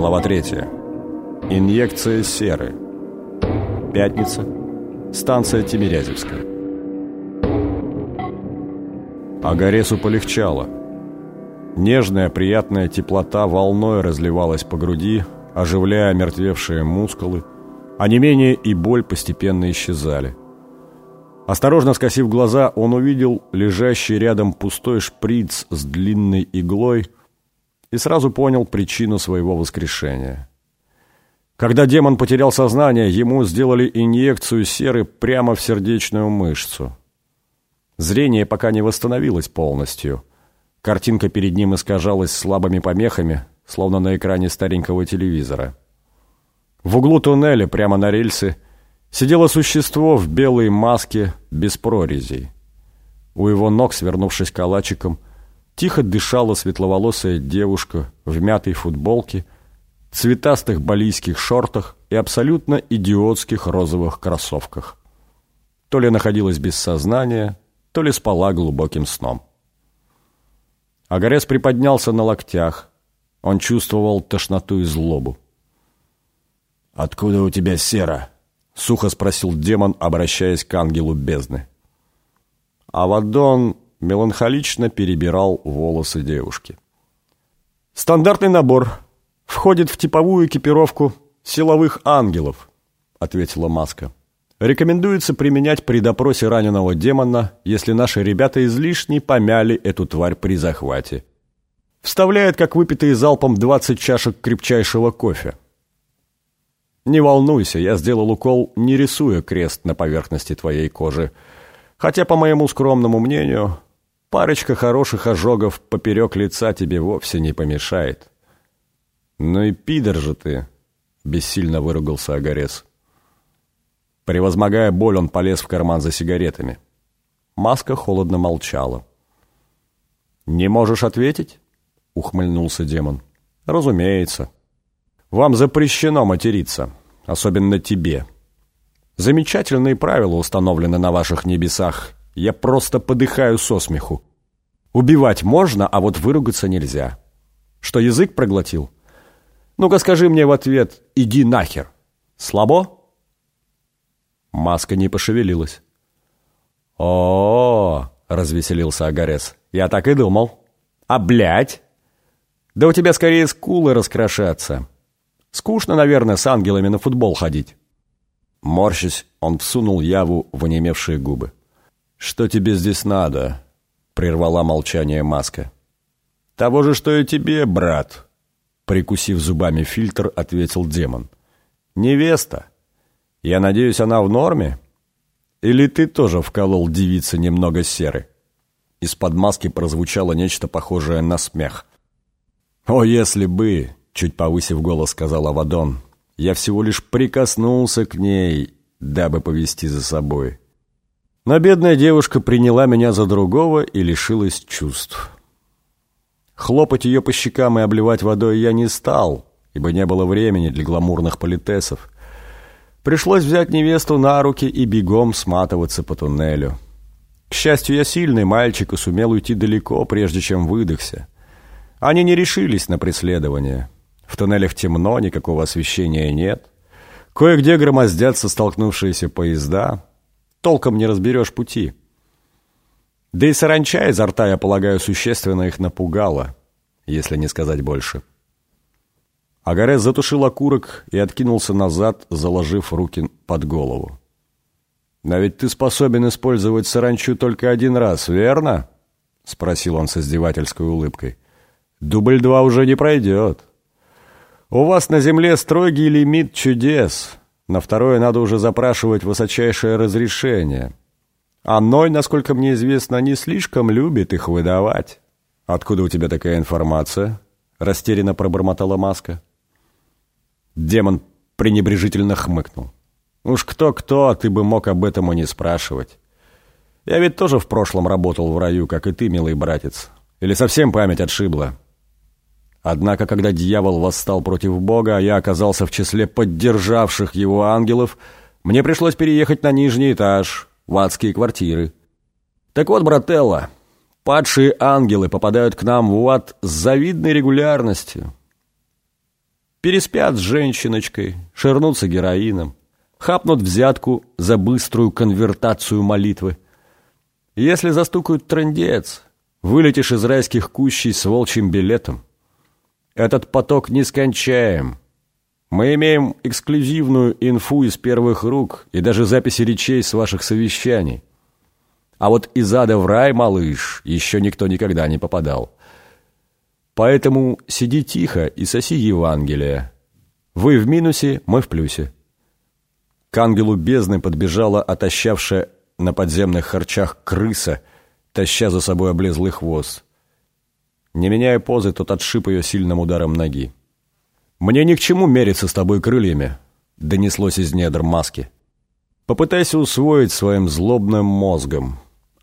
Глава 3. Инъекция серы. Пятница. Станция Тимирязевская. Агаресу полегчало. Нежная, приятная теплота волной разливалась по груди, оживляя мертвевшие мускулы, а не менее и боль постепенно исчезали. Осторожно скосив глаза, он увидел лежащий рядом пустой шприц с длинной иглой и сразу понял причину своего воскрешения. Когда демон потерял сознание, ему сделали инъекцию серы прямо в сердечную мышцу. Зрение пока не восстановилось полностью. Картинка перед ним искажалась слабыми помехами, словно на экране старенького телевизора. В углу туннеля, прямо на рельсы, Сидело существо в белой маске, без прорезей. У его ног, свернувшись калачиком, тихо дышала светловолосая девушка в мятой футболке, цветастых балийских шортах и абсолютно идиотских розовых кроссовках. То ли находилась без сознания, то ли спала глубоким сном. Агарес приподнялся на локтях. Он чувствовал тошноту и злобу. «Откуда у тебя сера?» — сухо спросил демон, обращаясь к ангелу бездны. Авадон меланхолично перебирал волосы девушки. «Стандартный набор. Входит в типовую экипировку силовых ангелов», — ответила Маска. «Рекомендуется применять при допросе раненого демона, если наши ребята излишне помяли эту тварь при захвате. Вставляет, как выпитые залпом 20 чашек крепчайшего кофе. Не волнуйся, я сделал укол, не рисуя крест на поверхности твоей кожи. Хотя, по моему скромному мнению, парочка хороших ожогов поперек лица тебе вовсе не помешает. Ну и пидор же ты, бессильно выругался Агарес. Превозмогая боль, он полез в карман за сигаретами. Маска холодно молчала. «Не можешь ответить?» — ухмыльнулся демон. «Разумеется». Вам запрещено материться, особенно тебе. Замечательные правила установлены на ваших небесах. Я просто подыхаю со смеху. Убивать можно, а вот выругаться нельзя. Что, язык проглотил? Ну-ка скажи мне в ответ «иди нахер». Слабо? Маска не пошевелилась. о, -о, -о развеселился Агарес. «Я так и думал». «А, блядь? Да у тебя скорее скулы раскрошатся». Скучно, наверное, с ангелами на футбол ходить. Морщись, он всунул Яву в онемевшие губы. «Что тебе здесь надо?» — прервала молчание Маска. «Того же, что и тебе, брат!» Прикусив зубами фильтр, ответил демон. «Невеста! Я надеюсь, она в норме? Или ты тоже вколол девице немного серы?» Из-под маски прозвучало нечто похожее на смех. «О, если бы! Чуть повысив голос, сказал Авадон. «Я всего лишь прикоснулся к ней, дабы повести за собой». Но бедная девушка приняла меня за другого и лишилась чувств. Хлопать ее по щекам и обливать водой я не стал, ибо не было времени для гламурных политесов. Пришлось взять невесту на руки и бегом сматываться по туннелю. К счастью, я сильный мальчик и сумел уйти далеко, прежде чем выдохся. Они не решились на преследование. В туннелях темно, никакого освещения нет. Кое-где громоздятся столкнувшиеся поезда. Толком не разберешь пути. Да и саранча изо рта, я полагаю, существенно их напугала, если не сказать больше. Агарес затушил окурок и откинулся назад, заложив руки под голову. «Но ведь ты способен использовать саранчу только один раз, верно?» — спросил он с издевательской улыбкой. «Дубль два уже не пройдет». У вас на земле строгий лимит чудес. На второе надо уже запрашивать высочайшее разрешение. А Ной, насколько мне известно, не слишком любит их выдавать. Откуда у тебя такая информация? Растерянно пробормотала Маска. Демон пренебрежительно хмыкнул. Уж кто-кто, а ты бы мог об этом и не спрашивать. Я ведь тоже в прошлом работал в раю, как и ты, милый братец. Или совсем память отшибла? Однако, когда дьявол восстал против Бога, а я оказался в числе поддержавших его ангелов, мне пришлось переехать на нижний этаж, в адские квартиры. Так вот, брателло, падшие ангелы попадают к нам в ад с завидной регулярностью. Переспят с женщиночкой, ширнутся героином, хапнут взятку за быструю конвертацию молитвы. Если застукают трындец, вылетишь из райских кущей с волчьим билетом. Этот поток нескончаем. Мы имеем эксклюзивную инфу из первых рук и даже записи речей с ваших совещаний. А вот из ада в рай, малыш, еще никто никогда не попадал. Поэтому сиди тихо и соси Евангелие. Вы в минусе, мы в плюсе. К ангелу бездны подбежала отощавшая на подземных харчах крыса, таща за собой облезлый хвост. Не меняя позы, тот отшиб ее сильным ударом ноги. «Мне ни к чему мериться с тобой крыльями», — донеслось из недр маски. «Попытайся усвоить своим злобным мозгом.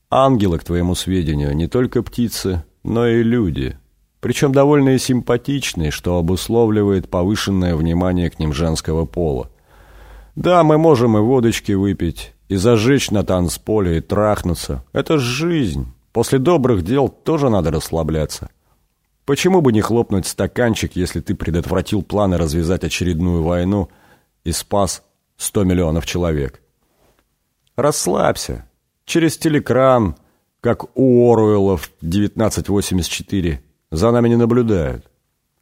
Ангелы, к твоему сведению, не только птицы, но и люди» причем довольно и симпатичный, что обусловливает повышенное внимание к ним женского пола. Да, мы можем и водочки выпить, и зажечь на танцполе, и трахнуться. Это жизнь. После добрых дел тоже надо расслабляться. Почему бы не хлопнуть стаканчик, если ты предотвратил планы развязать очередную войну и спас 100 миллионов человек? Расслабься. Через телекран, как у Оруэлла в 1984 за нами не наблюдают.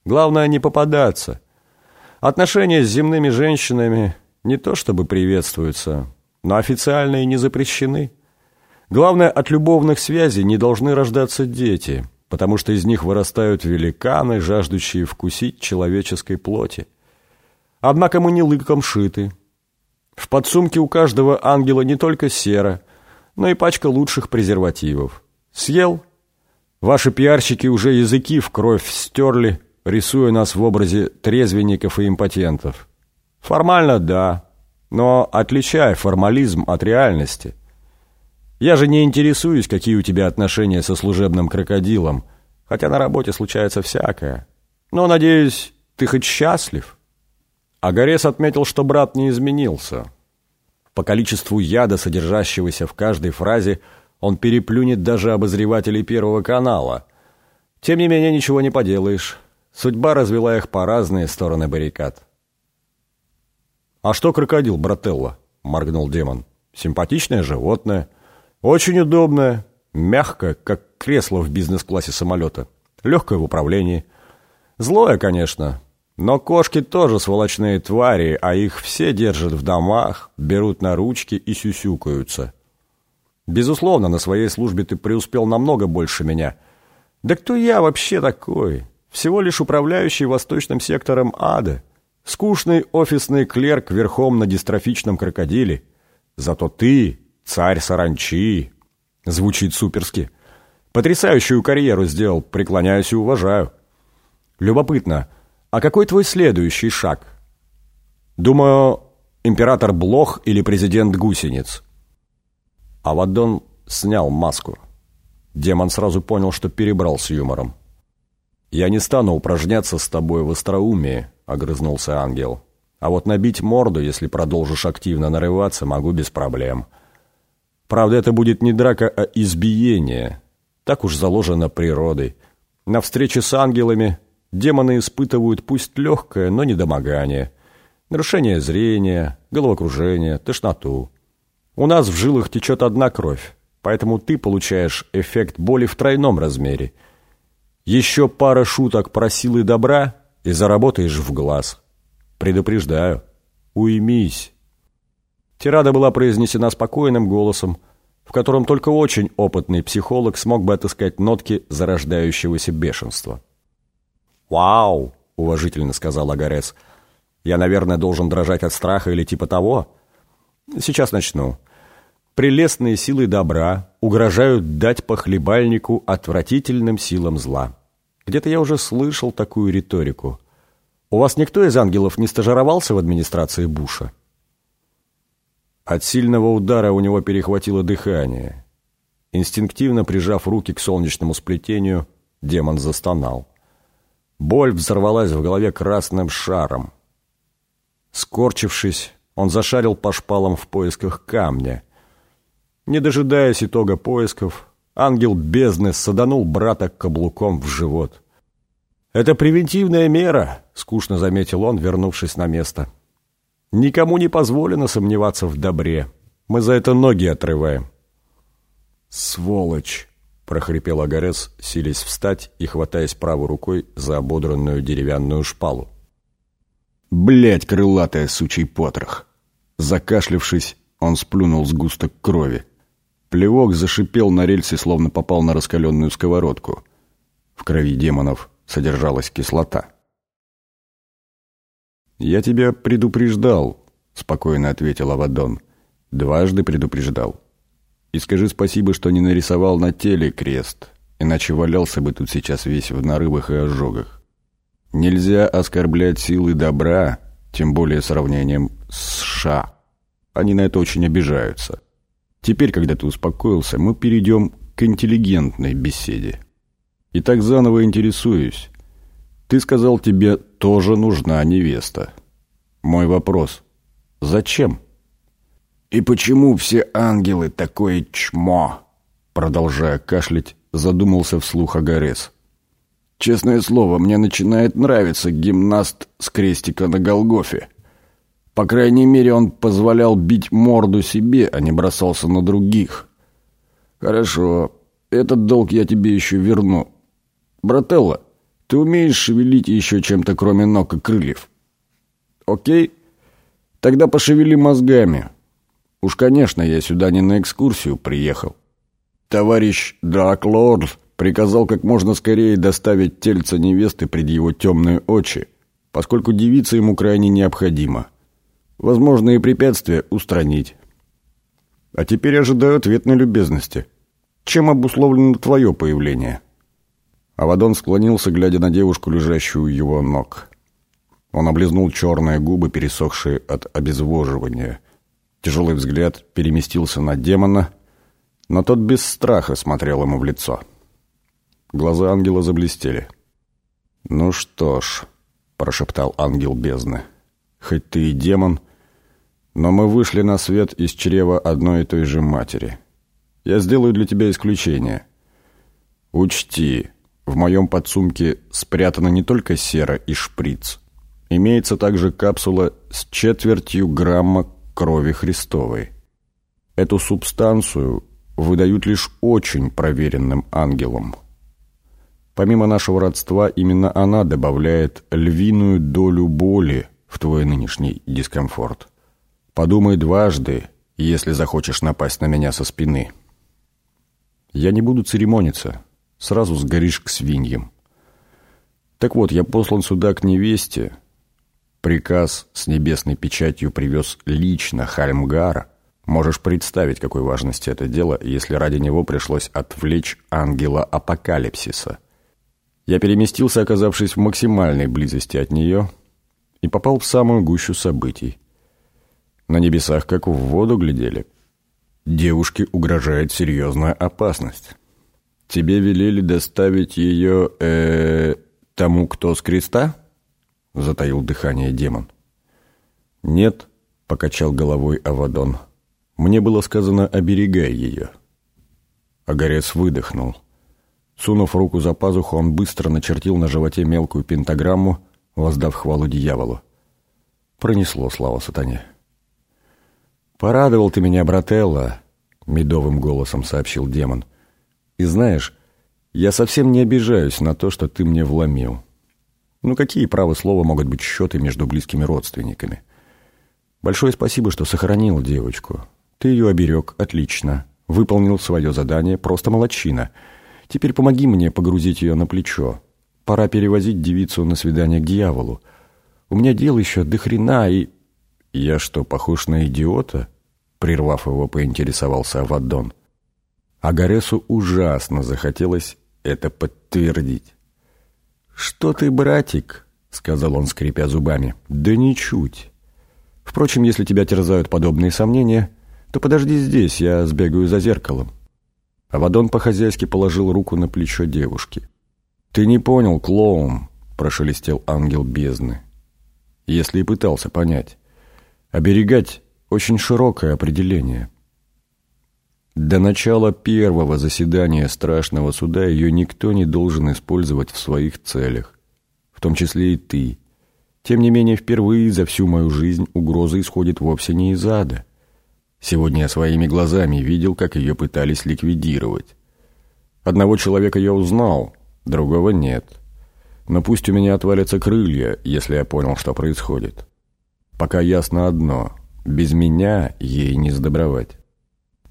Главное не попадаться. Отношения с земными женщинами не то чтобы приветствуются, но официально и не запрещены. Главное, от любовных связей не должны рождаться дети, потому что из них вырастают великаны, жаждущие вкусить человеческой плоти. Однако мы не лыком шиты. В подсумке у каждого ангела не только сера, но и пачка лучших презервативов. Съел – Ваши пиарщики уже языки в кровь стерли, рисуя нас в образе трезвенников и импотентов. Формально да, но отличай формализм от реальности. Я же не интересуюсь, какие у тебя отношения со служебным крокодилом, хотя на работе случается всякое. Но, надеюсь, ты хоть счастлив?» Агарес отметил, что брат не изменился. По количеству яда, содержащегося в каждой фразе, он переплюнет даже обозревателей Первого канала. Тем не менее, ничего не поделаешь. Судьба развела их по разные стороны баррикад. «А что крокодил, брателло?» — моргнул демон. «Симпатичное животное. Очень удобное. Мягкое, как кресло в бизнес-классе самолета. Легкое в управлении. Злое, конечно, но кошки тоже сволочные твари, а их все держат в домах, берут на ручки и сюсюкаются. Безусловно, на своей службе ты преуспел намного больше меня. Да кто я вообще такой? Всего лишь управляющий восточным сектором ада. Скучный офисный клерк верхом на дистрофичном крокодиле. Зато ты царь саранчи. Звучит суперски. Потрясающую карьеру сделал, преклоняюсь и уважаю. Любопытно, а какой твой следующий шаг? Думаю, император Блох или президент Гусениц. Авадон снял маску. Демон сразу понял, что перебрал с юмором. «Я не стану упражняться с тобой в остроумии», — огрызнулся ангел. «А вот набить морду, если продолжишь активно нарываться, могу без проблем. Правда, это будет не драка, а избиение. Так уж заложено природой. На встрече с ангелами демоны испытывают пусть легкое, но недомогание. Нарушение зрения, головокружение, тошноту. У нас в жилах течет одна кровь, поэтому ты получаешь эффект боли в тройном размере. Еще пара шуток про силы добра и заработаешь в глаз. Предупреждаю, уймись. Тирада была произнесена спокойным голосом, в котором только очень опытный психолог смог бы отыскать нотки зарождающегося бешенства. «Вау!» — уважительно сказал Агарес. «Я, наверное, должен дрожать от страха или типа того?» «Сейчас начну прелестные силы добра угрожают дать похлебальнику отвратительным силам зла. Где-то я уже слышал такую риторику. У вас никто из ангелов не стажировался в администрации Буша? От сильного удара у него перехватило дыхание. Инстинктивно прижав руки к солнечному сплетению, демон застонал. Боль взорвалась в голове красным шаром. Скорчившись, он зашарил по шпалам в поисках камня — не дожидаясь итога поисков, ангел бездны саданул брата каблуком в живот. «Это превентивная мера», — скучно заметил он, вернувшись на место. «Никому не позволено сомневаться в добре. Мы за это ноги отрываем». «Сволочь!» — прохрипел Агарес, силясь встать и хватаясь правой рукой за ободранную деревянную шпалу. Блять, крылатая сучий потрох!» Закашлявшись, он сплюнул сгусток крови. Плевок зашипел на рельсе, словно попал на раскаленную сковородку. В крови демонов содержалась кислота. «Я тебя предупреждал», — спокойно ответил Авадон. «Дважды предупреждал. И скажи спасибо, что не нарисовал на теле крест, иначе валялся бы тут сейчас весь в нарывах и ожогах. Нельзя оскорблять силы добра, тем более сравнением с США. Они на это очень обижаются. Теперь, когда ты успокоился, мы перейдем к интеллигентной беседе. Итак, заново интересуюсь. Ты сказал, тебе тоже нужна невеста. Мой вопрос. Зачем? И почему все ангелы такое чмо? Продолжая кашлять, задумался вслух Агарес. Честное слово, мне начинает нравиться гимнаст с крестика на Голгофе. По крайней мере, он позволял бить морду себе, а не бросался на других. Хорошо, этот долг я тебе еще верну. Брателло, ты умеешь шевелить еще чем-то, кроме ног и крыльев? Окей? Тогда пошевели мозгами. Уж, конечно, я сюда не на экскурсию приехал. Товарищ Драклорд приказал как можно скорее доставить тельце невесты пред его темные очи, поскольку девица ему крайне необходима. Возможные препятствия устранить. А теперь ожидаю ответной любезности. Чем обусловлено твое появление?» Авадон склонился, глядя на девушку, лежащую у его ног. Он облизнул черные губы, пересохшие от обезвоживания. Тяжелый взгляд переместился на демона, но тот без страха смотрел ему в лицо. Глаза ангела заблестели. «Ну что ж», — прошептал ангел бездны, — «хоть ты и демон, но мы вышли на свет из чрева одной и той же матери. Я сделаю для тебя исключение. Учти, в моем подсумке спрятана не только сера и шприц. Имеется также капсула с четвертью грамма крови Христовой. Эту субстанцию выдают лишь очень проверенным ангелам. Помимо нашего родства, именно она добавляет львиную долю боли в твой нынешний дискомфорт. Подумай дважды, если захочешь напасть на меня со спины. Я не буду церемониться. Сразу сгоришь к свиньям. Так вот, я послан сюда к невесте. Приказ с небесной печатью привез лично Хальмгара. Можешь представить, какой важности это дело, если ради него пришлось отвлечь ангела апокалипсиса. Я переместился, оказавшись в максимальной близости от нее, и попал в самую гущу событий. На небесах как в воду глядели. Девушке угрожает серьезная опасность. Тебе велели доставить ее, э, тому, кто с креста? Затаил дыхание демон. Нет, покачал головой Авадон. Мне было сказано, оберегай ее. Огарец выдохнул. Сунув руку за пазуху, он быстро начертил на животе мелкую пентаграмму, воздав хвалу дьяволу. Пронесло, слава сатане. «Порадовал ты меня, брателло», — медовым голосом сообщил демон. «И знаешь, я совсем не обижаюсь на то, что ты мне вломил. Ну какие, право слова, могут быть счеты между близкими родственниками? Большое спасибо, что сохранил девочку. Ты ее оберег, отлично. Выполнил свое задание, просто молодчина. Теперь помоги мне погрузить ее на плечо. Пора перевозить девицу на свидание к дьяволу. У меня дел еще до хрена, и «Я что, похож на идиота?» Прервав его, поинтересовался Авадон. Агаресу ужасно захотелось это подтвердить. «Что ты, братик?» — сказал он, скрипя зубами. «Да ничуть. Впрочем, если тебя терзают подобные сомнения, то подожди здесь, я сбегаю за зеркалом». Авадон по-хозяйски положил руку на плечо девушки. «Ты не понял, клоун», — прошелестел ангел бездны. Если и пытался понять. Оберегать – очень широкое определение. До начала первого заседания страшного суда ее никто не должен использовать в своих целях. том числе и ты. Тем не менее, впервые за всю мою жизнь угроза исходит вовсе не из ада. Сегодня я своими глазами видел, как ее пытались ликвидировать. Одного человека я узнал, другого нет. Но пусть у меня отвалятся крылья, если я понял, что происходит. Пока ясно одно — без меня ей не сдобровать.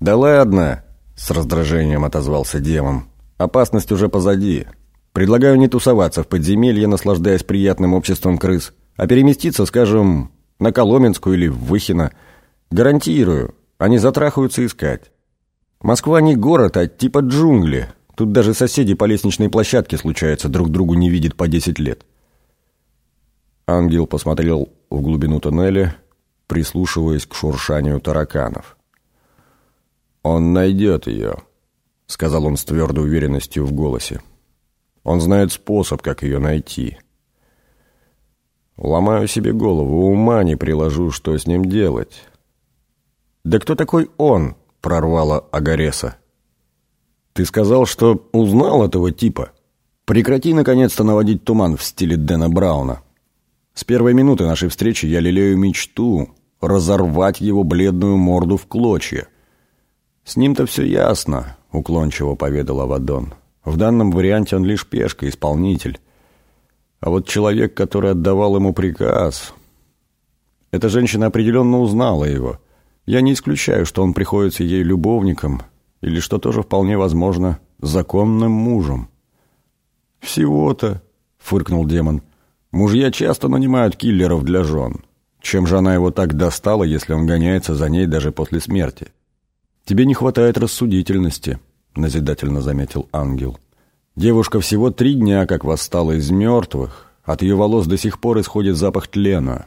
«Да ладно!» — с раздражением отозвался демон. «Опасность уже позади. Предлагаю не тусоваться в подземелье, наслаждаясь приятным обществом крыс, а переместиться, скажем, на Коломенскую или в Выхино. Гарантирую, они затрахаются искать. Москва не город, а типа джунгли. Тут даже соседи по лестничной площадке случаются, друг другу не видят по 10 лет. Ангел посмотрел в глубину тоннеля, прислушиваясь к шуршанию тараканов. «Он найдет ее», — сказал он с твердой уверенностью в голосе. «Он знает способ, как ее найти». Ломаю себе голову, ума не приложу, что с ним делать. «Да кто такой он?» — прорвала Агареса. «Ты сказал, что узнал этого типа. Прекрати, наконец-то, наводить туман в стиле Дэна Брауна. С первой минуты нашей встречи я лелею мечту разорвать его бледную морду в клочья. С ним-то все ясно», — уклончиво поведал Авадон. «В данном варианте он лишь пешка, исполнитель. А вот человек, который отдавал ему приказ... Эта женщина определенно узнала его. Я не исключаю, что он приходится ей любовником — или, что тоже вполне возможно, законным мужем. «Всего-то», — фыркнул демон, — «мужья часто нанимают киллеров для жен. Чем же она его так достала, если он гоняется за ней даже после смерти?» «Тебе не хватает рассудительности», — назидательно заметил ангел. «Девушка всего три дня как восстала из мертвых, от ее волос до сих пор исходит запах тлена.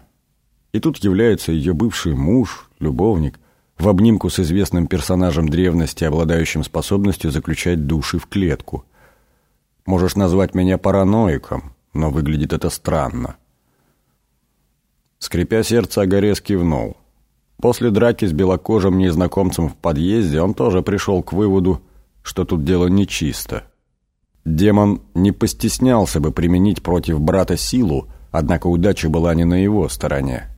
И тут является ее бывший муж, любовник, в обнимку с известным персонажем древности, обладающим способностью заключать души в клетку. Можешь назвать меня параноиком, но выглядит это странно. Скрипя сердце, Агарес кивнул. После драки с белокожим незнакомцем в подъезде он тоже пришел к выводу, что тут дело нечисто. Демон не постеснялся бы применить против брата силу, однако удача была не на его стороне.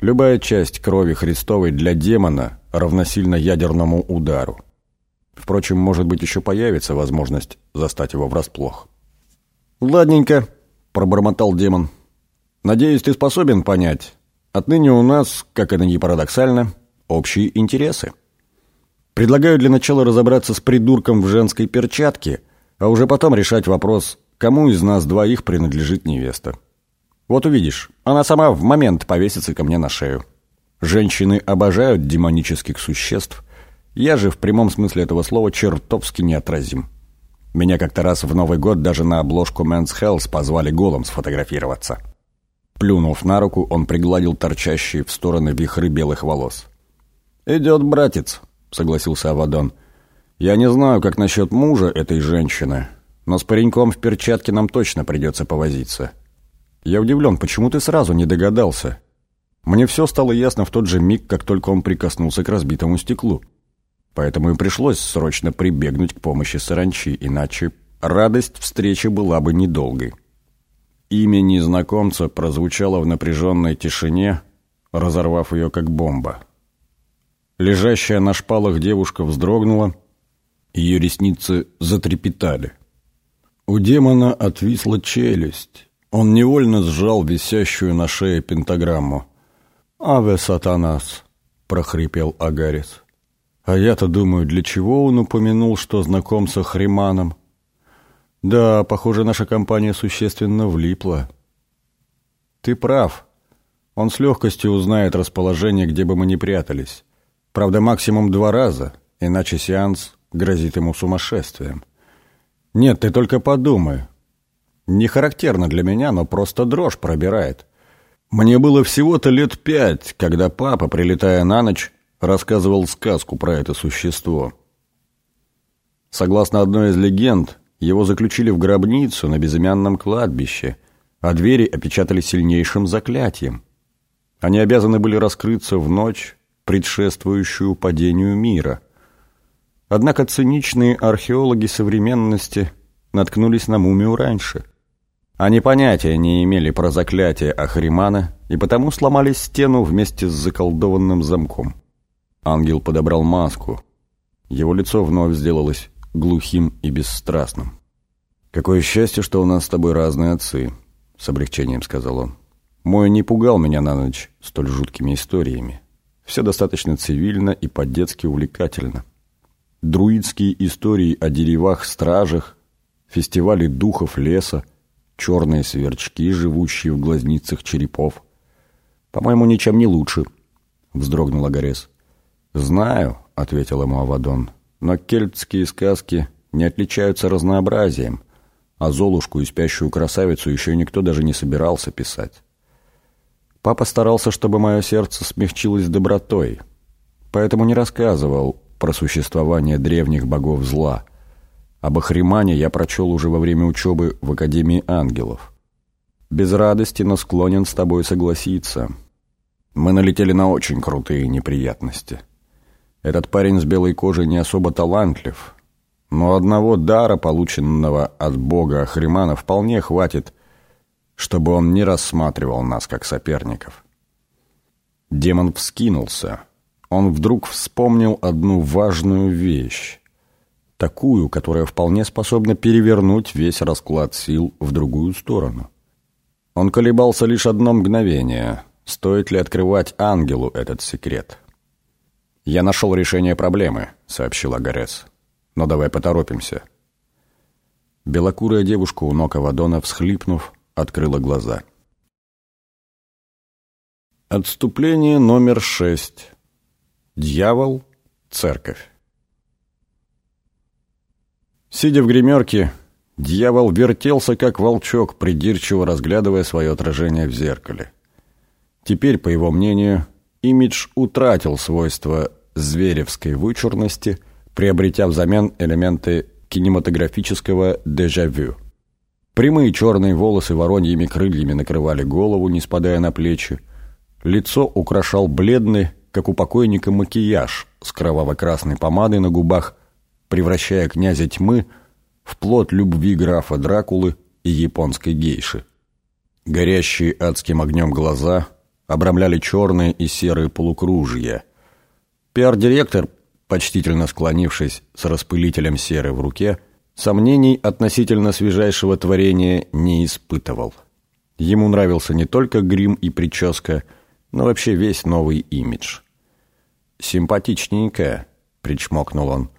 Любая часть крови Христовой для демона равносильно ядерному удару. Впрочем, может быть, еще появится возможность застать его врасплох. «Ладненько», — пробормотал демон. «Надеюсь, ты способен понять. Отныне у нас, как это ни парадоксально, общие интересы. Предлагаю для начала разобраться с придурком в женской перчатке, а уже потом решать вопрос, кому из нас двоих принадлежит невеста». Вот увидишь, она сама в момент повесится ко мне на шею. Женщины обожают демонических существ. Я же в прямом смысле этого слова чертовски неотразим. Меня как-то раз в Новый год даже на обложку Men's Health позвали голым сфотографироваться. Плюнув на руку, он пригладил торчащие в стороны вихры белых волос. «Идет, братец», — согласился Авадон. «Я не знаю, как насчет мужа этой женщины, но с пареньком в перчатке нам точно придется повозиться». Я удивлен, почему ты сразу не догадался? Мне все стало ясно в тот же миг, как только он прикоснулся к разбитому стеклу. Поэтому и пришлось срочно прибегнуть к помощи саранчи, иначе радость встречи была бы недолгой. Имя незнакомца прозвучало в напряженной тишине, разорвав ее как бомба. Лежащая на шпалах девушка вздрогнула, ее ресницы затрепетали. У демона отвисла челюсть. Он невольно сжал висящую на шее пентаграмму. «Аве сатанас!» — прохрипел Агарис. «А я-то думаю, для чего он упомянул, что знаком с Ахриманом?» «Да, похоже, наша компания существенно влипла». «Ты прав. Он с легкостью узнает расположение, где бы мы ни прятались. Правда, максимум два раза, иначе сеанс грозит ему сумасшествием». «Нет, ты только подумай. Не характерно для меня, но просто дрожь пробирает. Мне было всего-то лет пять, когда папа, прилетая на ночь, рассказывал сказку про это существо. Согласно одной из легенд, его заключили в гробницу на безымянном кладбище, а двери опечатали сильнейшим заклятием. Они обязаны были раскрыться в ночь, предшествующую падению мира. Однако циничные археологи современности наткнулись на мумию раньше – Они понятия не имели про заклятие Ахримана и потому сломали стену вместе с заколдованным замком. Ангел подобрал маску. Его лицо вновь сделалось глухим и бесстрастным. «Какое счастье, что у нас с тобой разные отцы», — с облегчением сказал он. «Мой не пугал меня на ночь столь жуткими историями. Все достаточно цивильно и по-детски увлекательно. Друидские истории о деревах-стражах, фестивали духов леса, черные сверчки, живущие в глазницах черепов. По-моему, ничем не лучше», — вздрогнул Агарес. «Знаю», — ответил ему Авадон, — «но кельтские сказки не отличаются разнообразием» а Золушку и спящую красавицу еще никто даже не собирался писать. Папа старался, чтобы мое сердце смягчилось добротой, поэтому не рассказывал про существование древних богов зла. Об Ахримане я прочел уже во время учебы в Академии ангелов. Без радости, но склонен с тобой согласиться. Мы налетели на очень крутые неприятности. Этот парень с белой кожей не особо талантлив, но одного дара, полученного от бога Ахримана, вполне хватит, чтобы он не рассматривал нас как соперников. Демон вскинулся. Он вдруг вспомнил одну важную вещь. Такую, которая вполне способна перевернуть весь расклад сил в другую сторону. Он колебался лишь одно мгновение. Стоит ли открывать ангелу этот секрет? «Я нашел решение проблемы», — сообщил Агарес. Но давай поторопимся». Белокурая девушка у ног Авадона, всхлипнув, открыла глаза. Отступление номер шесть. Дьявол, церковь. Сидя в гримерке, дьявол вертелся, как волчок, придирчиво разглядывая свое отражение в зеркале. Теперь, по его мнению, имидж утратил свойства зверевской вычурности – приобретя взамен элементы кинематографического дежавю. Прямые черные волосы вороньими крыльями накрывали голову, не спадая на плечи. Лицо украшал бледный, как у покойника, макияж с кроваво-красной помадой на губах, превращая князя тьмы в плод любви графа Дракулы и японской гейши. Горящие адским огнем глаза обрамляли черные и серые полукружья. Пиар-директор почтительно склонившись с распылителем серы в руке, сомнений относительно свежайшего творения не испытывал. Ему нравился не только грим и прическа, но вообще весь новый имидж. «Симпатичненько», — причмокнул он.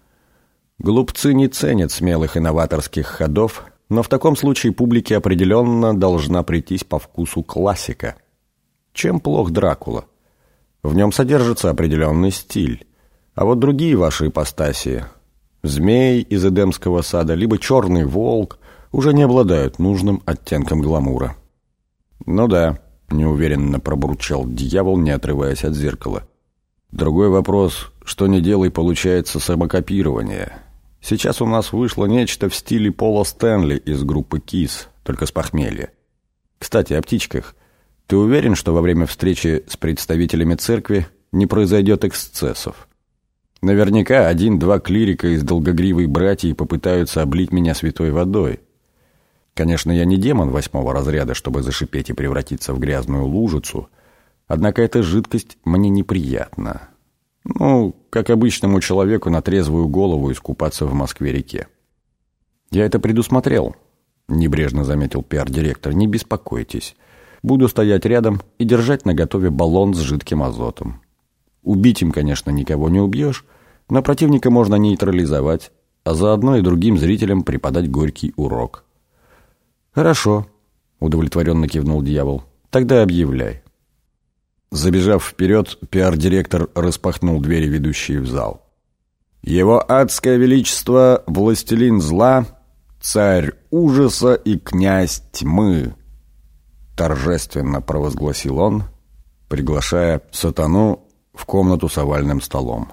«Глупцы не ценят смелых инноваторских ходов, но в таком случае публике определенно должна прийтись по вкусу классика. Чем плох Дракула? В нем содержится определенный стиль». А вот другие ваши ипостаси, змей из Эдемского сада, либо черный волк, уже не обладают нужным оттенком гламура. «Ну да», — неуверенно пробурчал дьявол, не отрываясь от зеркала. «Другой вопрос, что не делай, получается самокопирование. Сейчас у нас вышло нечто в стиле Пола Стэнли из группы «Кис», только с похмелья. Кстати, о птичках. Ты уверен, что во время встречи с представителями церкви не произойдет эксцессов?» Наверняка один-два клирика из долгогривой братьи попытаются облить меня святой водой. Конечно, я не демон восьмого разряда, чтобы зашипеть и превратиться в грязную лужицу, однако эта жидкость мне неприятна. Ну, как обычному человеку на трезвую голову искупаться в Москве-реке. «Я это предусмотрел», — небрежно заметил пиар-директор. «Не беспокойтесь. Буду стоять рядом и держать наготове баллон с жидким азотом. Убить им, конечно, никого не убьешь, но противника можно нейтрализовать, а заодно и другим зрителям преподать горький урок. «Хорошо», — удовлетворенно кивнул дьявол. «Тогда объявляй». Забежав вперед, пиар-директор распахнул двери, ведущие в зал. «Его адское величество, властелин зла, царь ужаса и князь тьмы», торжественно провозгласил он, приглашая сатану в комнату с овальным столом.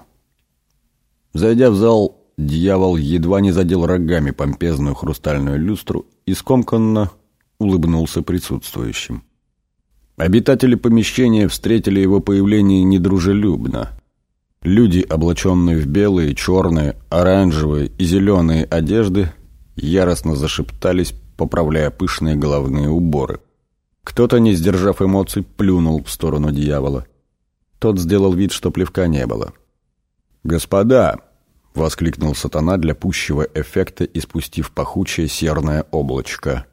Зайдя в зал, дьявол едва не задел рогами помпезную хрустальную люстру и скомканно улыбнулся присутствующим. Обитатели помещения встретили его появление недружелюбно. Люди, облаченные в белые, черные, оранжевые и зеленые одежды, яростно зашептались, поправляя пышные головные уборы. Кто-то, не сдержав эмоций, плюнул в сторону дьявола. Тот сделал вид, что плевка не было. «Господа!» — воскликнул сатана для пущего эффекта, испустив пахучее серное облачко.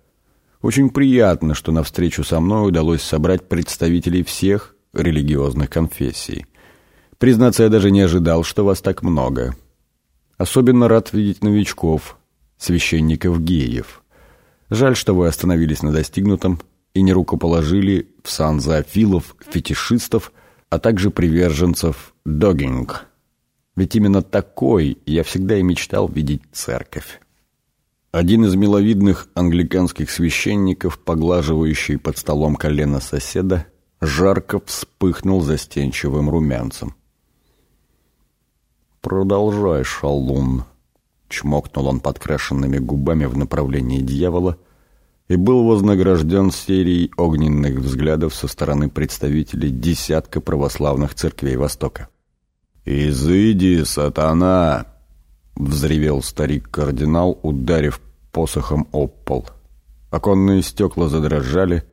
«Очень приятно, что навстречу со мной удалось собрать представителей всех религиозных конфессий. Признаться, я даже не ожидал, что вас так много. Особенно рад видеть новичков, священников-геев. Жаль, что вы остановились на достигнутом и не рукоположили в сан фетишистов, а также приверженцев догинг. Ведь именно такой я всегда и мечтал видеть церковь. Один из миловидных англиканских священников, поглаживающий под столом колено соседа, жарко вспыхнул застенчивым румянцем. «Продолжай, шалун», — чмокнул он подкрашенными губами в направлении дьявола и был вознагражден серией огненных взглядов со стороны представителей десятка православных церквей Востока. «Изыди, сатана!» — взревел старик-кардинал, ударив посохом об пол. Оконные стекла задрожали,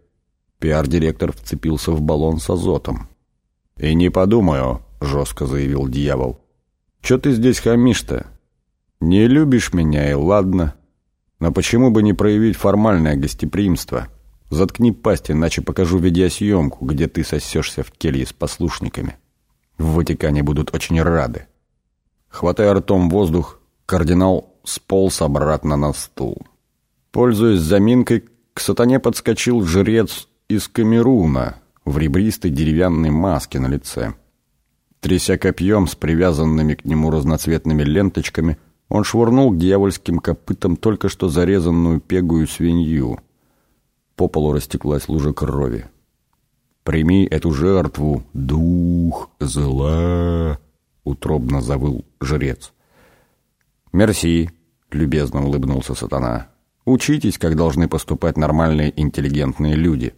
пиар-директор вцепился в баллон с азотом. «И не подумаю», — жестко заявил дьявол. «Че ты здесь хамишь-то? Не любишь меня, и ладно. Но почему бы не проявить формальное гостеприимство? Заткни пасть, иначе покажу видеосъемку, где ты сосешься в келье с послушниками». В Ватикане будут очень рады. Хватая ртом воздух, кардинал сполз обратно на стул. Пользуясь заминкой, к сатане подскочил жрец из Камеруна в ребристой деревянной маске на лице. Тряся копьем с привязанными к нему разноцветными ленточками, он швырнул к дьявольским копытам только что зарезанную пегую свинью. По полу растеклась лужа крови. Прими эту жертву, дух зла!» — утробно завыл жрец. «Мерси!» — любезно улыбнулся сатана. «Учитесь, как должны поступать нормальные интеллигентные люди.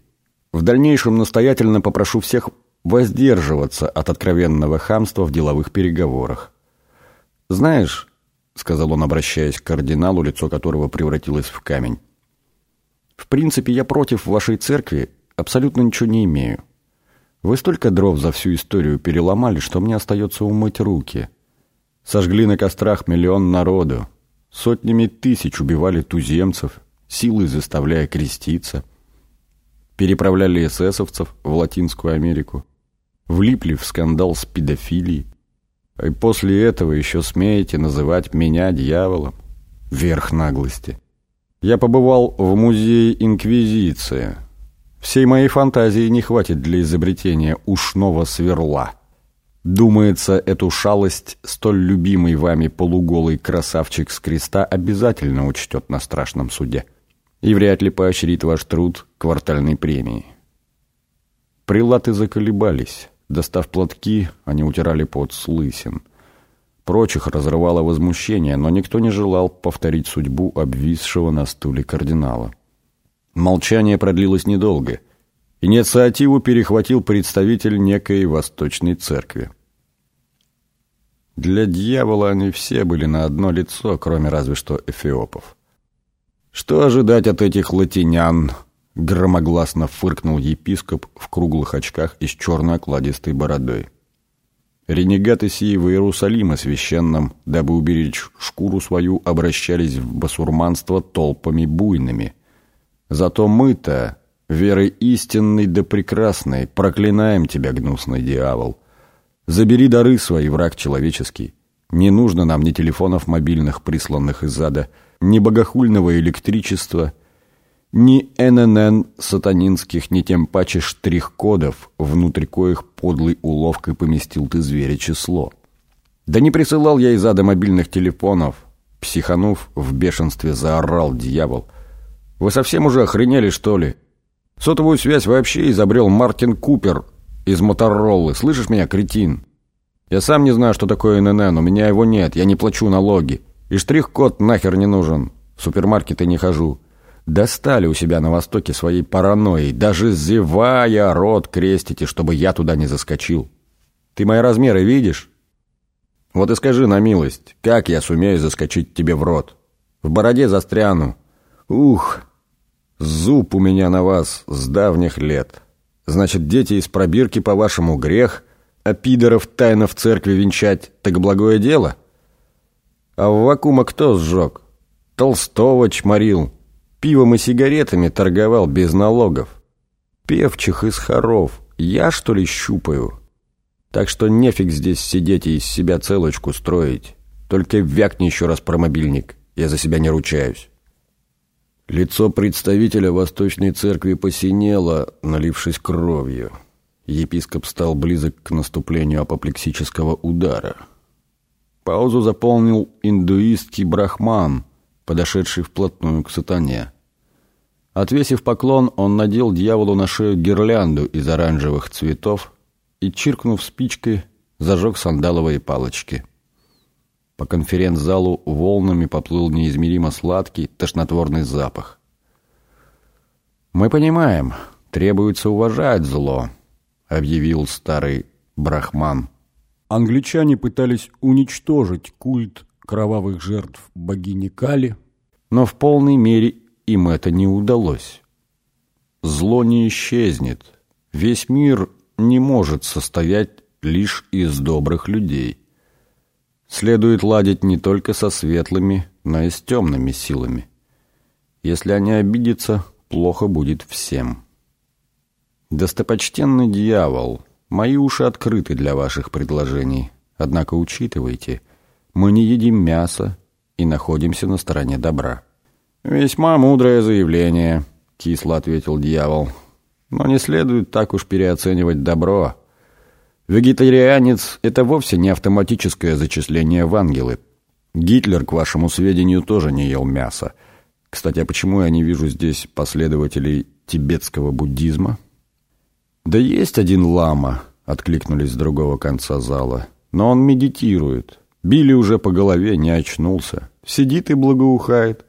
В дальнейшем настоятельно попрошу всех воздерживаться от откровенного хамства в деловых переговорах. Знаешь, — сказал он, обращаясь к кардиналу, лицо которого превратилось в камень, — в принципе, я против вашей церкви абсолютно ничего не имею. Вы столько дров за всю историю переломали, что мне остается умыть руки. Сожгли на кострах миллион народу. Сотнями тысяч убивали туземцев, силой заставляя креститься. Переправляли эсэсовцев в Латинскую Америку. Влипли в скандал с педофилией. И после этого еще смеете называть меня дьяволом? Верх наглости. Я побывал в музее Инквизиции – Всей моей фантазии не хватит для изобретения ушного сверла. Думается, эту шалость столь любимый вами полуголый красавчик с креста обязательно учтет на страшном суде. И вряд ли поощрит ваш труд квартальной премии. Прилаты заколебались. Достав платки, они утирали пот с лысин. Прочих разрывало возмущение, но никто не желал повторить судьбу обвисшего на стуле кардинала. Молчание продлилось недолго. Инициативу перехватил представитель некой восточной церкви. Для дьявола они все были на одно лицо, кроме разве что эфиопов. «Что ожидать от этих латинян?» — громогласно фыркнул епископ в круглых очках и с черной окладистой бородой. Ренегаты сии в Иерусалиме священном, дабы уберечь шкуру свою, обращались в басурманство толпами буйными — Зато мы-то, верой истинной да прекрасной, проклинаем тебя, гнусный дьявол. Забери дары свои, враг человеческий. Не нужно нам ни телефонов мобильных, присланных из ада, ни богохульного электричества, ни ННН сатанинских, ни тем паче штрих-кодов, внутрь коих подлой уловкой поместил ты зверя число. Да не присылал я из ада мобильных телефонов, психанув, в бешенстве заорал дьявол — вы совсем уже охренели, что ли? Сотовую связь вообще изобрел Мартин Купер из Мотороллы. Слышишь меня, кретин? Я сам не знаю, что такое ННН, у меня его нет, я не плачу налоги. И штрих-код нахер не нужен. В супермаркеты не хожу. Достали у себя на Востоке своей паранойей. Даже зевая рот крестите, чтобы я туда не заскочил. Ты мои размеры видишь? Вот и скажи на милость, как я сумею заскочить тебе в рот? В бороде застряну. Ух, Зуб у меня на вас с давних лет. Значит, дети из пробирки, по-вашему, грех, а пидоров тайно в церкви венчать — так благое дело? А в вакуума кто сжег? Толстого чморил, пивом и сигаретами торговал без налогов. Певчих из хоров я, что ли, щупаю? Так что нефиг здесь сидеть и из себя целочку строить. Только вякни еще раз про мобильник, я за себя не ручаюсь. Лицо представителя Восточной Церкви посинело, налившись кровью. Епископ стал близок к наступлению апоплексического удара. Паузу заполнил индуистский брахман, подошедший вплотную к сатане. Отвесив поклон, он надел дьяволу на шею гирлянду из оранжевых цветов и, чиркнув спичкой, зажег сандаловые палочки. По конференц-залу волнами поплыл неизмеримо сладкий, тошнотворный запах. «Мы понимаем, требуется уважать зло», — объявил старый брахман. Англичане пытались уничтожить культ кровавых жертв богини Кали, но в полной мере им это не удалось. Зло не исчезнет. Весь мир не может состоять лишь из добрых людей следует ладить не только со светлыми, но и с темными силами. Если они обидятся, плохо будет всем. Достопочтенный дьявол, мои уши открыты для ваших предложений, однако учитывайте, мы не едим мясо и находимся на стороне добра. «Весьма мудрое заявление», — кисло ответил дьявол. «Но не следует так уж переоценивать добро». Вегетарианец – это вовсе не автоматическое зачисление в ангелы. Гитлер, к вашему сведению, тоже не ел мясо. Кстати, а почему я не вижу здесь последователей тибетского буддизма? Да есть один лама, откликнулись с другого конца зала. Но он медитирует. Били уже по голове, не очнулся. Сидит и благоухает.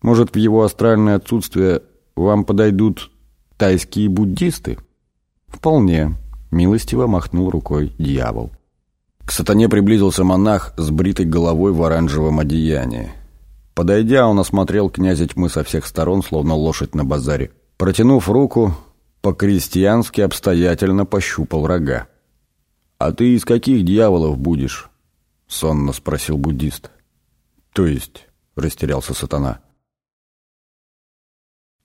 Может, в его астральное отсутствие вам подойдут тайские буддисты? Вполне. Милостиво махнул рукой дьявол. К сатане приблизился монах с бритой головой в оранжевом одеянии. Подойдя, он осмотрел князя тьмы со всех сторон, словно лошадь на базаре. Протянув руку, по-крестьянски обстоятельно пощупал рога. «А ты из каких дьяволов будешь?» — сонно спросил буддист. «То есть?» — растерялся сатана.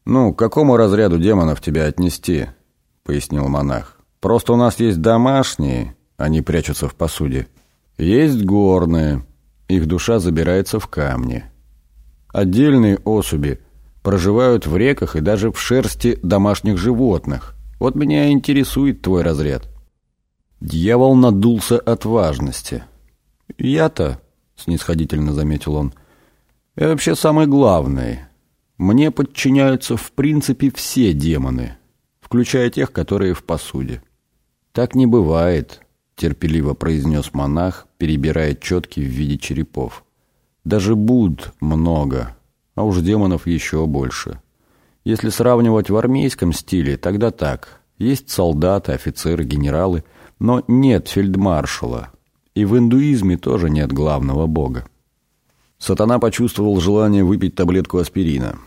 «Ну, к какому разряду демонов тебя отнести?» — пояснил монах. Просто у нас есть домашние, они прячутся в посуде. Есть горные, их душа забирается в камни. Отдельные особи проживают в реках и даже в шерсти домашних животных. Вот меня интересует твой разряд. Дьявол надулся от важности. «Я-то», — снисходительно заметил он, — «я вообще самый главный. Мне подчиняются в принципе все демоны, включая тех, которые в посуде». «Так не бывает», — терпеливо произнес монах, перебирая четки в виде черепов. «Даже Буд много, а уж демонов еще больше. Если сравнивать в армейском стиле, тогда так. Есть солдаты, офицеры, генералы, но нет фельдмаршала. И в индуизме тоже нет главного бога». Сатана почувствовал желание выпить таблетку аспирина.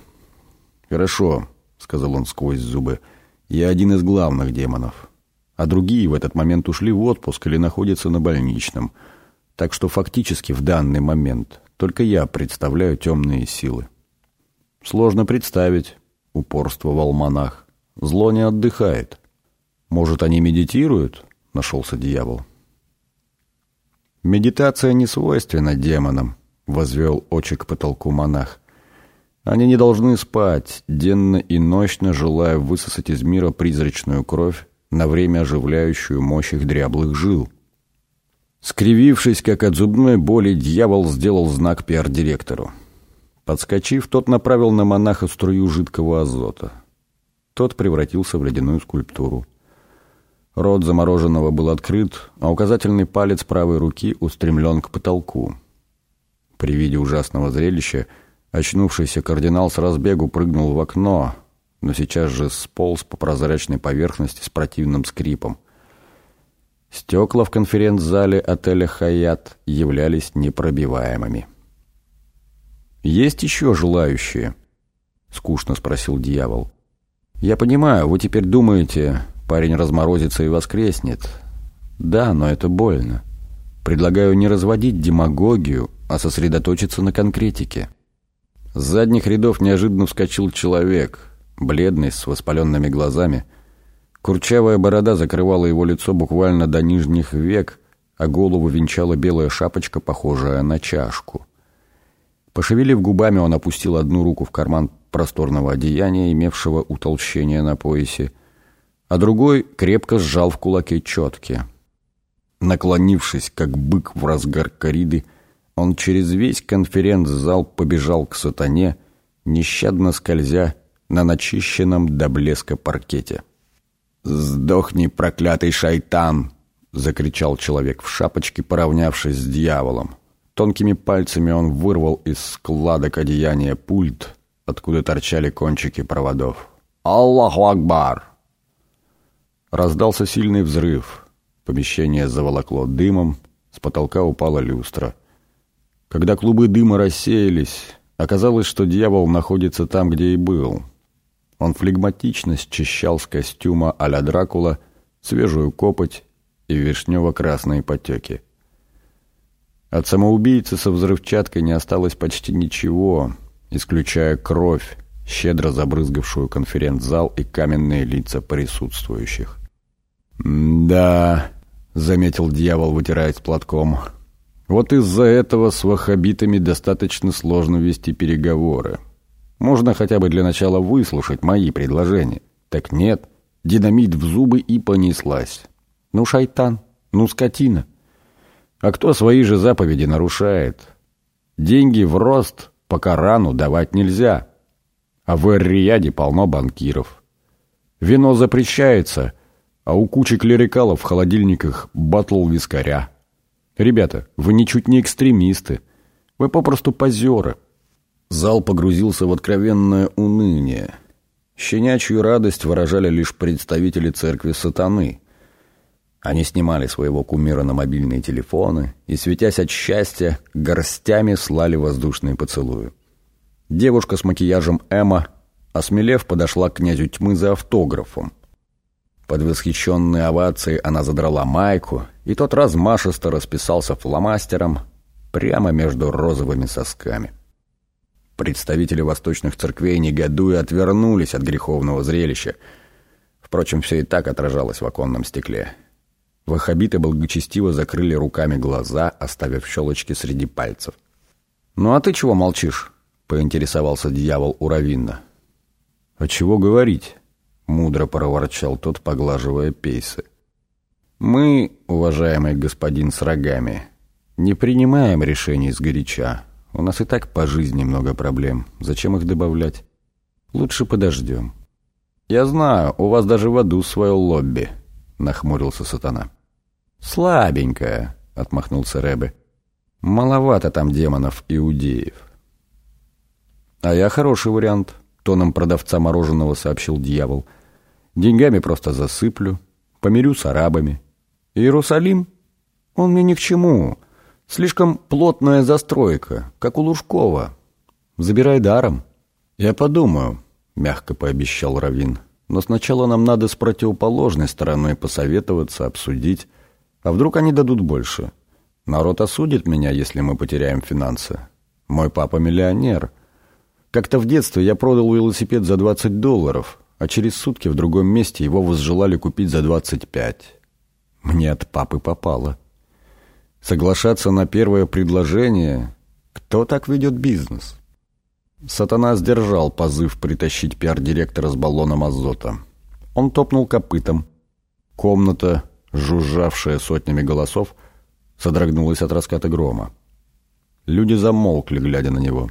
«Хорошо», — сказал он сквозь зубы, — «я один из главных демонов» а другие в этот момент ушли в отпуск или находятся на больничном. Так что фактически в данный момент только я представляю темные силы. Сложно представить, упорствовал монах. Зло не отдыхает. Может, они медитируют? Нашелся дьявол. Медитация не свойственна демонам, возвел очи потолку монах. Они не должны спать, денно и ночно желая высосать из мира призрачную кровь, на время оживляющую мощь их дряблых жил. Скривившись, как от зубной боли, дьявол сделал знак пиар-директору. Подскочив, тот направил на монаха струю жидкого азота. Тот превратился в ледяную скульптуру. Рот замороженного был открыт, а указательный палец правой руки устремлен к потолку. При виде ужасного зрелища очнувшийся кардинал с разбегу прыгнул в окно, но сейчас же сполз по прозрачной поверхности с противным скрипом. Стекла в конференц-зале отеля «Хаят» являлись непробиваемыми. «Есть еще желающие?» скучно спросил дьявол. «Я понимаю, вы теперь думаете, парень разморозится и воскреснет. Да, но это больно. Предлагаю не разводить демагогию, а сосредоточиться на конкретике». С задних рядов неожиданно вскочил человек, бледный, с воспаленными глазами. Курчавая борода закрывала его лицо буквально до нижних век, а голову венчала белая шапочка, похожая на чашку. Пошевелив губами, он опустил одну руку в карман просторного одеяния, имевшего утолщение на поясе, а другой крепко сжал в кулаке четки. Наклонившись, как бык в разгар кориды, он через весь конференц-зал побежал к сатане, нещадно скользя на начищенном до блеска паркете. «Сдохни, проклятый шайтан!» — закричал человек в шапочке, поравнявшись с дьяволом. Тонкими пальцами он вырвал из складок одеяния пульт, откуда торчали кончики проводов. «Аллаху Акбар!» Раздался сильный взрыв. Помещение заволокло дымом, с потолка упала люстра. Когда клубы дыма рассеялись, оказалось, что дьявол находится там, где и был. Он флегматично счищал с костюма а-ля Дракула свежую копоть и вишнево-красные потеки. От самоубийцы со взрывчаткой не осталось почти ничего, исключая кровь, щедро забрызгавшую конференц-зал и каменные лица присутствующих. «Да», — заметил дьявол, вытираясь платком, — «вот из-за этого с ваххабитами достаточно сложно вести переговоры. Можно хотя бы для начала выслушать мои предложения. Так нет, динамит в зубы и понеслась. Ну, шайтан, ну, скотина». А кто свои же заповеди нарушает? Деньги в рост по Корану давать нельзя. А в Эр-Рияде полно банкиров. Вино запрещается, а у кучи клерикалов в холодильниках батл вискаря. Ребята, вы ничуть не экстремисты. Вы попросту позеры. Зал погрузился в откровенное уныние. Щенячью радость выражали лишь представители церкви сатаны – они снимали своего кумира на мобильные телефоны и, светясь от счастья, горстями слали воздушные поцелуи. Девушка с макияжем Эмма, осмелев, подошла к князю тьмы за автографом. Под восхищенные овации она задрала майку, и тот размашисто расписался фломастером прямо между розовыми сосками. Представители восточных церквей негодуя отвернулись от греховного зрелища. Впрочем, все и так отражалось в оконном стекле. Вахабиты благочестиво закрыли руками глаза, оставив щелочки среди пальцев. «Ну а ты чего молчишь?» — поинтересовался дьявол у Равинна. «А чего говорить?» — мудро проворчал тот, поглаживая пейсы. «Мы, уважаемый господин с рогами, не принимаем решений сгоряча. У нас и так по жизни много проблем. Зачем их добавлять? Лучше подождем». «Я знаю, у вас даже в аду свое лобби», — нахмурился сатана. «Слабенькая», — отмахнулся Рэбе. «Маловато там демонов иудеев». «А я хороший вариант», — тоном продавца мороженого сообщил дьявол. «Деньгами просто засыплю, помирю с арабами. Иерусалим? Он мне ни к чему. Слишком плотная застройка, как у Лужкова. Забирай даром». «Я подумаю», — мягко пообещал Равин. «Но сначала нам надо с противоположной стороной посоветоваться, обсудить». А вдруг они дадут больше? Народ осудит меня, если мы потеряем финансы. Мой папа миллионер. Как-то в детстве я продал велосипед за 20 долларов, а через сутки в другом месте его возжелали купить за 25. Мне от папы попало. Соглашаться на первое предложение? Кто так ведет бизнес? Сатана сдержал позыв притащить пиар-директора с баллоном азота. Он топнул копытом. Комната жужжавшая сотнями голосов, содрогнулась от раската грома. Люди замолкли, глядя на него.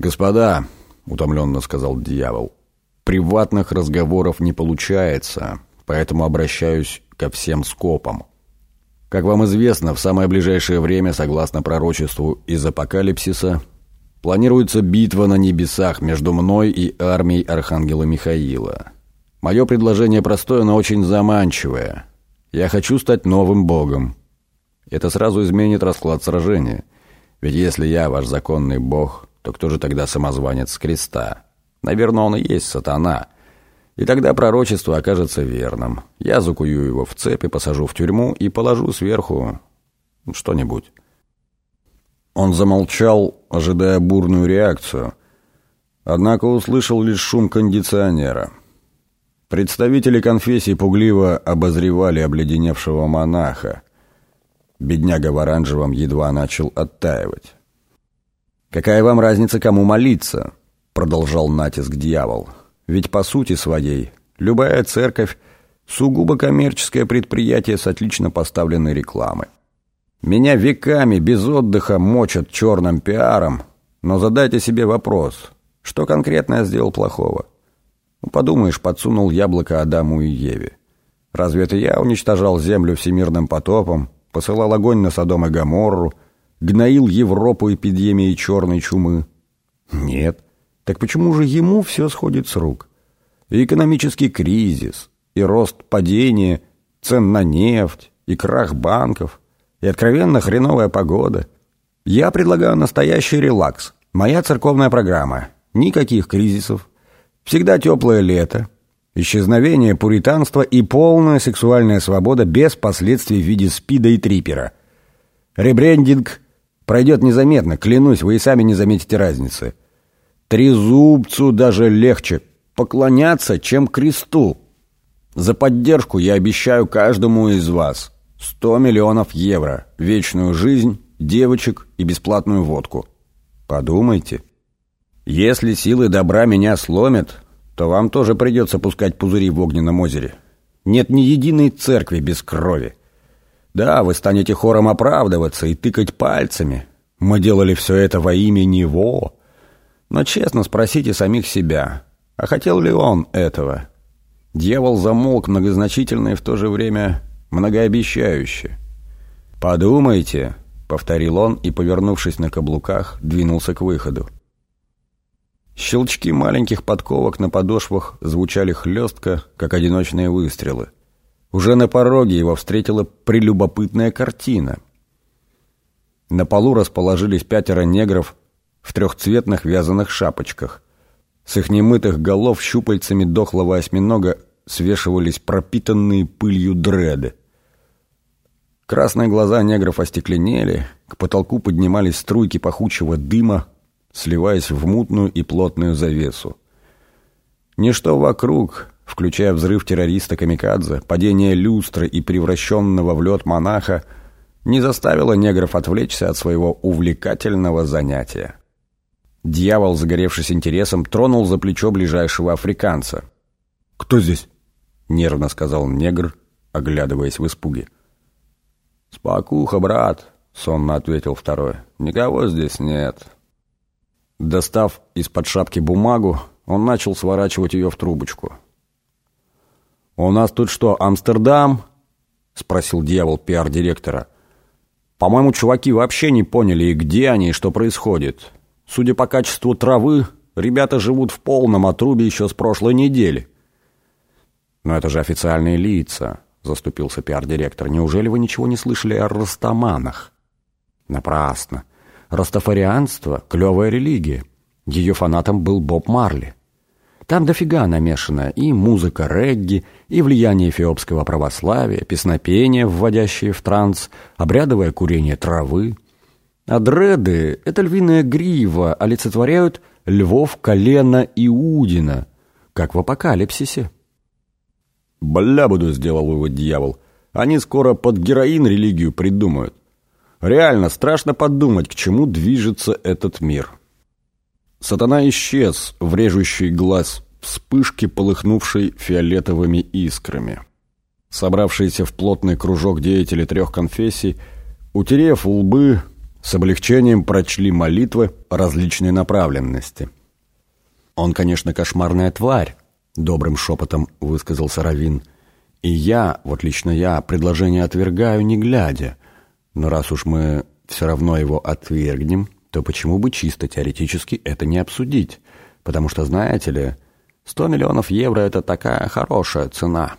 «Господа», — утомленно сказал дьявол, — «приватных разговоров не получается, поэтому обращаюсь ко всем скопам. Как вам известно, в самое ближайшее время, согласно пророчеству из Апокалипсиса, планируется битва на небесах между мной и армией Архангела Михаила. Мое предложение простое, но очень заманчивое. Я хочу стать новым богом. Это сразу изменит расклад сражения. Ведь если я ваш законный бог, то кто же тогда самозванец с креста? Наверное, он и есть сатана. И тогда пророчество окажется верным. Я закую его в цепи, посажу в тюрьму и положу сверху что-нибудь. Он замолчал, ожидая бурную реакцию. Однако услышал лишь шум кондиционера. Представители конфессии пугливо обозревали обледеневшего монаха. Бедняга в оранжевом едва начал оттаивать. «Какая вам разница, кому молиться?» — продолжал натиск дьявол. «Ведь по сути своей любая церковь — сугубо коммерческое предприятие с отлично поставленной рекламой. Меня веками без отдыха мочат черным пиаром, но задайте себе вопрос, что конкретно я сделал плохого? Ну, подумаешь, подсунул яблоко Адаму и Еве. Разве это я уничтожал землю всемирным потопом, посылал огонь на Содом и Гоморру, гноил Европу эпидемией черной чумы? Нет. Так почему же ему все сходит с рук? И экономический кризис, и рост падения цен на нефть, и крах банков, и откровенно хреновая погода. Я предлагаю настоящий релакс. Моя церковная программа. Никаких кризисов. Всегда теплое лето. Исчезновение пуританства и полная сексуальная свобода без последствий в виде спида и трипера. Ребрендинг Пройдет незаметно, клянусь, вы и сами не заметите разницы. Трезубцу даже легче поклоняться, чем кресту. За поддержку я обещаю каждому из вас 100 миллионов евро, вечную жизнь, девочек и бесплатную водку. Подумайте. Если силы добра меня сломят, то вам тоже придется пускать пузыри в огненном озере. Нет ни единой церкви без крови. Да, вы станете хором оправдываться и тыкать пальцами. Мы делали все это во имя Него. Но честно спросите самих себя, а хотел ли он этого? Дьявол замолк многозначительно и в то же время многообещающе. «Подумайте», — повторил он и, повернувшись на каблуках, двинулся к выходу. Щелчки маленьких подковок на подошвах звучали хлестко, как одиночные выстрелы. Уже на пороге его встретила прелюбопытная картина. На полу расположились пятеро негров в трехцветных вязаных шапочках. С их немытых голов щупальцами дохлого осьминога свешивались пропитанные пылью дреды. Красные глаза негров остекленели, к потолку поднимались струйки пахучего дыма, сливаясь в мутную и плотную завесу. Ничто вокруг, включая взрыв террориста Камикадзе, падение люстры и превращенного в лед монаха, не заставило негров отвлечься от своего увлекательного занятия. Дьявол, загоревшись интересом, тронул за плечо ближайшего африканца. «Кто здесь?» — нервно сказал негр, оглядываясь в испуге. «Спокуха, брат», — сонно ответил второй. «Никого здесь нет». Достав из-под шапки бумагу, он начал сворачивать ее в трубочку. «У нас тут что, Амстердам?» — спросил дьявол пиар-директора. «По-моему, чуваки вообще не поняли, и где они, и что происходит. Судя по качеству травы, ребята живут в полном отрубе еще с прошлой недели». «Но это же официальные лица», — заступился пиар-директор. «Неужели вы ничего не слышали о растаманах?» «Напрасно. Растафарианство — клевая религия. Ее фанатом был Боб Марли. Там дофига намешано и музыка регги, и влияние эфиопского православия, песнопения, вводящие в транс, обрядовое курение травы. А дреды — это львиная грива, олицетворяют львов колена Иудина, как в апокалипсисе. «Бля буду», — сделал вывод дьявол. «Они скоро под героин религию придумают. Реально страшно подумать, к чему движется этот мир». Сатана исчез в режущий глаз вспышки, полыхнувшей фиолетовыми искрами. Собравшиеся в плотный кружок деятели трех конфессий, утерев лбы, с облегчением прочли молитвы различной направленности. «Он, конечно, кошмарная тварь», — добрым шепотом высказался Равин. «И я, вот лично я, предложение отвергаю, не глядя. Но раз уж мы все равно его отвергнем, то почему бы чисто теоретически это не обсудить? Потому что, знаете ли, 100 миллионов евро – это такая хорошая цена.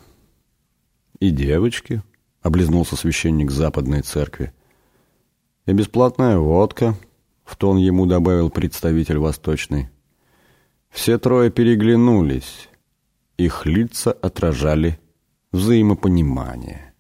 И девочки, – облизнулся священник западной церкви. И бесплатная водка, – в тон ему добавил представитель восточной. Все трое переглянулись. Их лица отражали взаимопонимание.